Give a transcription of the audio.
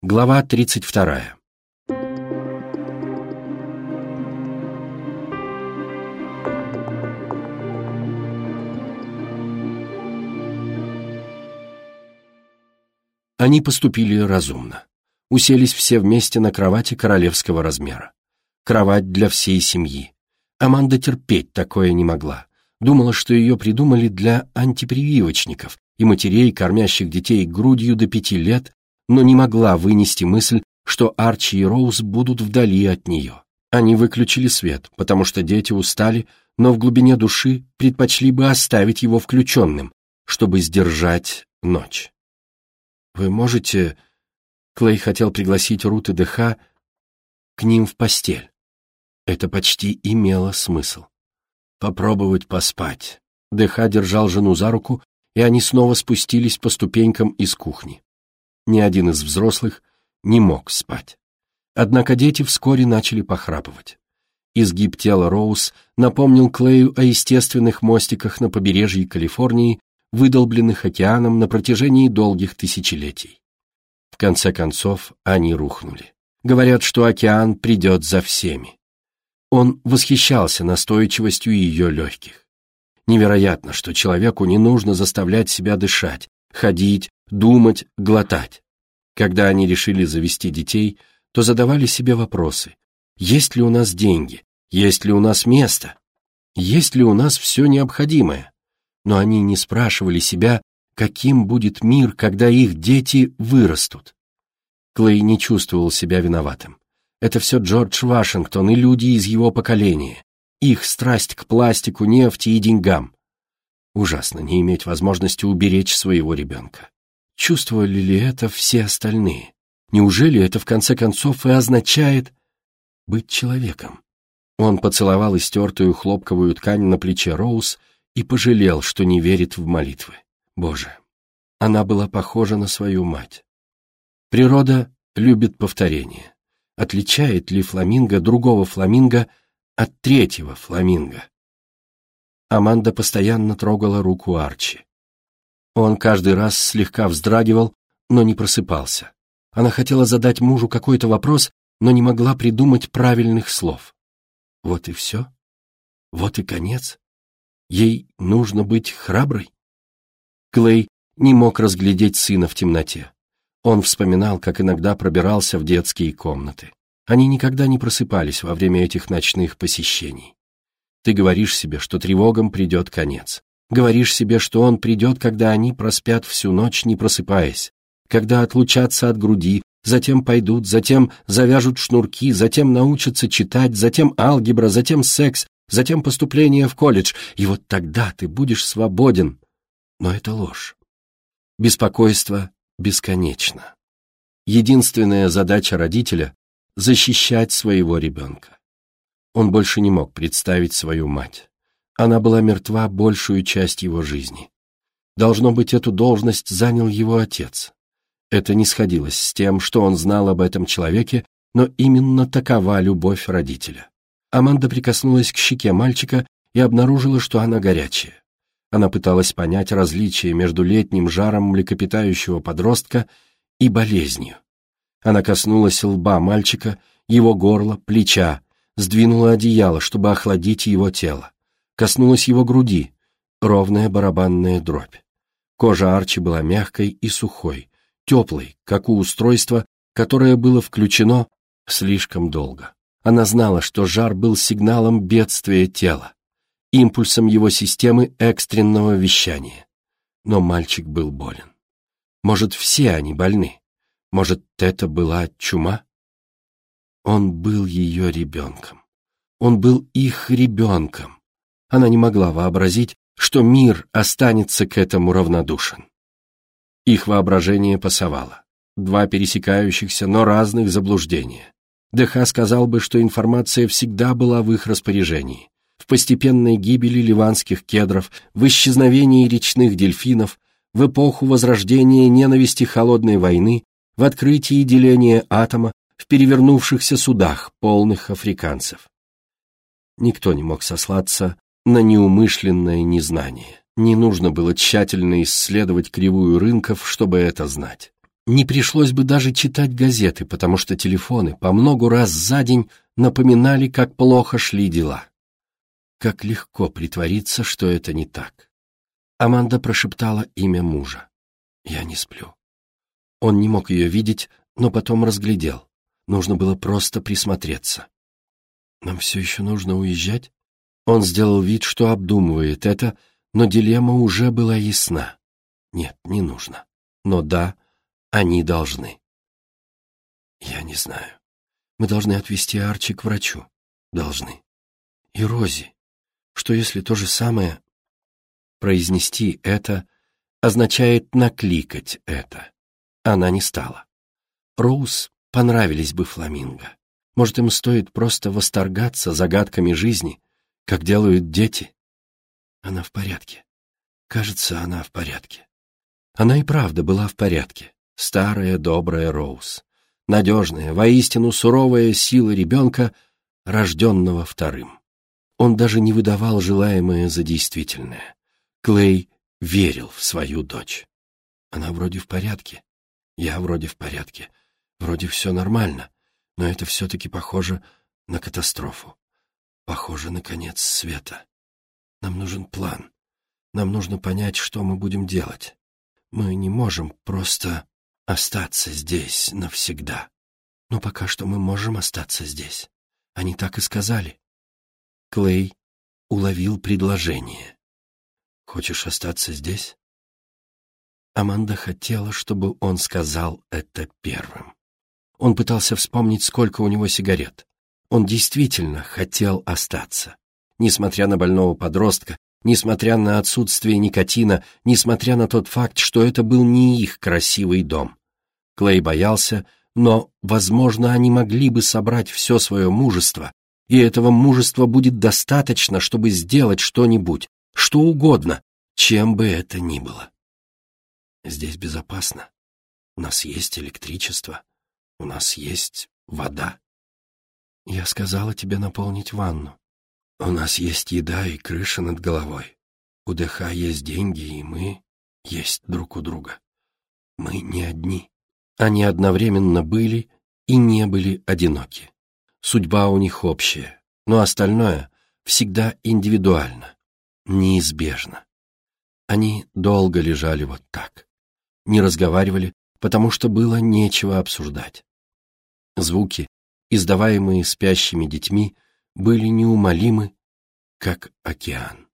Глава 32. Они поступили разумно. Уселись все вместе на кровати королевского размера. Кровать для всей семьи. Аманда терпеть такое не могла. Думала, что ее придумали для антипрививочников и матерей, кормящих детей грудью до пяти лет но не могла вынести мысль, что Арчи и Роуз будут вдали от нее. Они выключили свет, потому что дети устали, но в глубине души предпочли бы оставить его включенным, чтобы сдержать ночь. «Вы можете...» Клей хотел пригласить Рут и ДХ к ним в постель. Это почти имело смысл. Попробовать поспать. ДХ держал жену за руку, и они снова спустились по ступенькам из кухни ни один из взрослых не мог спать. Однако дети вскоре начали похрапывать. Изгиб тела Роуз напомнил Клею о естественных мостиках на побережье Калифорнии, выдолбленных океаном на протяжении долгих тысячелетий. В конце концов, они рухнули. Говорят, что океан придет за всеми. Он восхищался настойчивостью ее легких. Невероятно, что человеку не нужно заставлять себя дышать, ходить, думать, глотать. Когда они решили завести детей, то задавали себе вопросы. Есть ли у нас деньги? Есть ли у нас место? Есть ли у нас все необходимое? Но они не спрашивали себя, каким будет мир, когда их дети вырастут. Клей не чувствовал себя виноватым. Это все Джордж Вашингтон и люди из его поколения. Их страсть к пластику, нефти и деньгам. Ужасно не иметь возможности уберечь своего ребенка. Чувствовали ли это все остальные? Неужели это в конце концов и означает быть человеком? Он поцеловал истертую хлопковую ткань на плече Роуз и пожалел, что не верит в молитвы. Боже, она была похожа на свою мать. Природа любит повторение. Отличает ли фламинго другого фламинго от третьего фламинго? Аманда постоянно трогала руку Арчи. Он каждый раз слегка вздрагивал, но не просыпался. Она хотела задать мужу какой-то вопрос, но не могла придумать правильных слов. Вот и все. Вот и конец. Ей нужно быть храброй. Клей не мог разглядеть сына в темноте. Он вспоминал, как иногда пробирался в детские комнаты. Они никогда не просыпались во время этих ночных посещений. Ты говоришь себе, что тревогам придет конец. Говоришь себе, что он придет, когда они проспят всю ночь, не просыпаясь, когда отлучатся от груди, затем пойдут, затем завяжут шнурки, затем научатся читать, затем алгебра, затем секс, затем поступление в колледж, и вот тогда ты будешь свободен. Но это ложь. Беспокойство бесконечно. Единственная задача родителя — защищать своего ребенка. Он больше не мог представить свою мать. Она была мертва большую часть его жизни. Должно быть, эту должность занял его отец. Это не сходилось с тем, что он знал об этом человеке, но именно такова любовь родителя. Аманда прикоснулась к щеке мальчика и обнаружила, что она горячая. Она пыталась понять различие между летним жаром млекопитающего подростка и болезнью. Она коснулась лба мальчика, его горла, плеча, сдвинула одеяло, чтобы охладить его тело коснулась его груди, ровная барабанная дробь. Кожа Арчи была мягкой и сухой, теплой, как у устройства, которое было включено слишком долго. Она знала, что жар был сигналом бедствия тела, импульсом его системы экстренного вещания. Но мальчик был болен. Может, все они больны? Может, это была чума? Он был ее ребенком. Он был их ребенком. Она не могла вообразить, что мир останется к этому равнодушен. Их воображение пасовало. Два пересекающихся, но разных заблуждения. ДХ сказал бы, что информация всегда была в их распоряжении. В постепенной гибели ливанских кедров, в исчезновении речных дельфинов, в эпоху возрождения ненависти холодной войны, в открытии деления атома, в перевернувшихся судах, полных африканцев. Никто не мог сослаться на неумышленное незнание. Не нужно было тщательно исследовать кривую рынков, чтобы это знать. Не пришлось бы даже читать газеты, потому что телефоны по многу раз за день напоминали, как плохо шли дела. Как легко притвориться, что это не так. Аманда прошептала имя мужа. «Я не сплю». Он не мог ее видеть, но потом разглядел. Нужно было просто присмотреться. «Нам все еще нужно уезжать?» Он сделал вид, что обдумывает это, но дилемма уже была ясна. Нет, не нужно. Но да, они должны. Я не знаю. Мы должны отвезти Арчи к врачу. Должны. И Рози. Что если то же самое... Произнести это означает накликать это. Она не стала. Роуз понравились бы фламинго. Может, им стоит просто восторгаться загадками жизни, как делают дети? Она в порядке. Кажется, она в порядке. Она и правда была в порядке. Старая добрая Роуз. Надежная, воистину суровая сила ребенка, рожденного вторым. Он даже не выдавал желаемое за действительное. Клей верил в свою дочь. Она вроде в порядке. Я вроде в порядке. Вроде все нормально, но это все-таки похоже на катастрофу. Похоже на конец света. Нам нужен план. Нам нужно понять, что мы будем делать. Мы не можем просто остаться здесь навсегда. Но пока что мы можем остаться здесь. Они так и сказали. Клей уловил предложение. «Хочешь остаться здесь?» Аманда хотела, чтобы он сказал это первым. Он пытался вспомнить, сколько у него сигарет. Он действительно хотел остаться. Несмотря на больного подростка, несмотря на отсутствие никотина, несмотря на тот факт, что это был не их красивый дом. Клей боялся, но, возможно, они могли бы собрать все свое мужество, и этого мужества будет достаточно, чтобы сделать что-нибудь, что угодно, чем бы это ни было. Здесь безопасно. У нас есть электричество, у нас есть вода. Я сказала тебе наполнить ванну. У нас есть еда и крыша над головой. У ДХ есть деньги, и мы есть друг у друга. Мы не одни. Они одновременно были и не были одиноки. Судьба у них общая, но остальное всегда индивидуально, неизбежно. Они долго лежали вот так, не разговаривали, потому что было нечего обсуждать. Звуки, издаваемые спящими детьми, были неумолимы, как океан.